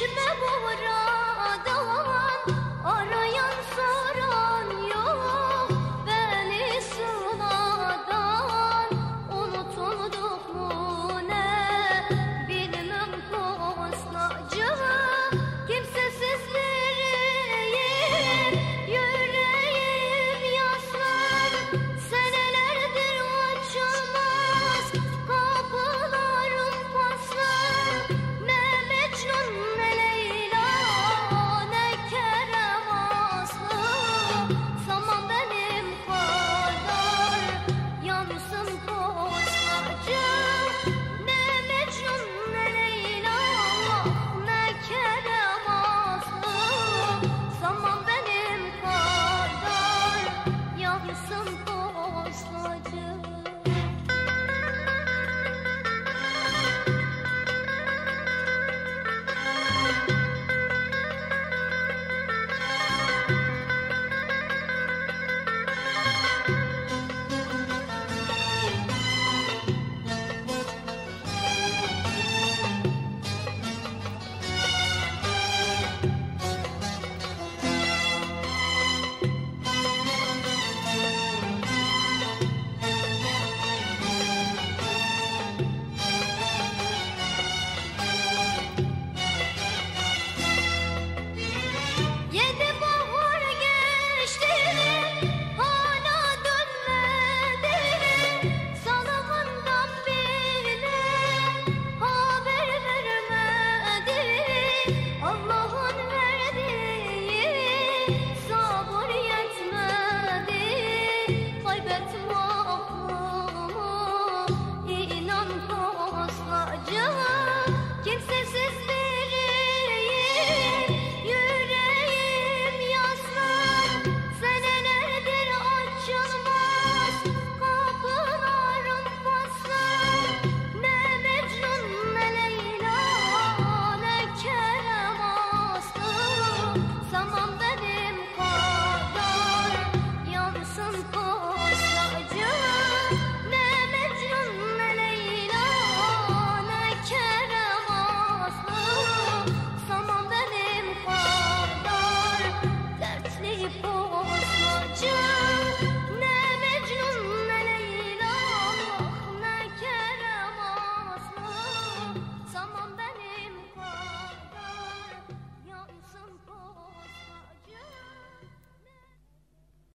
should